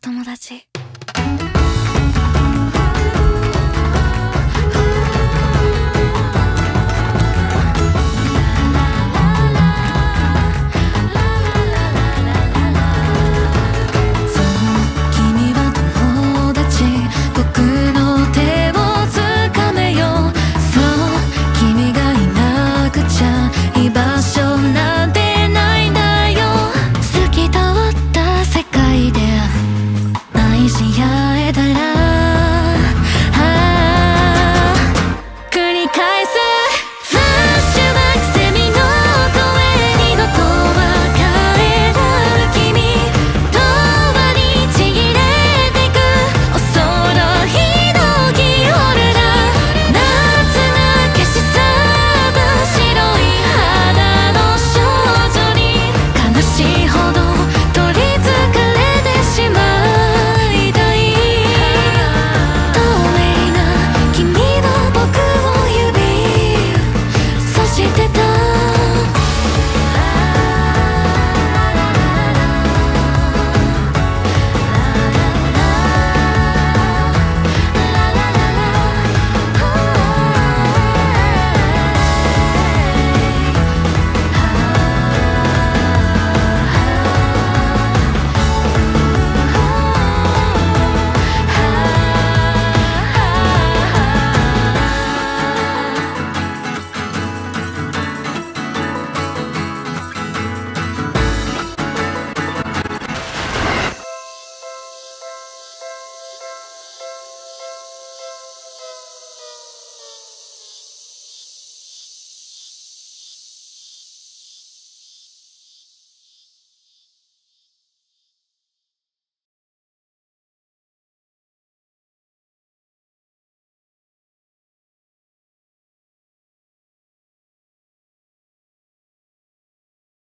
友達。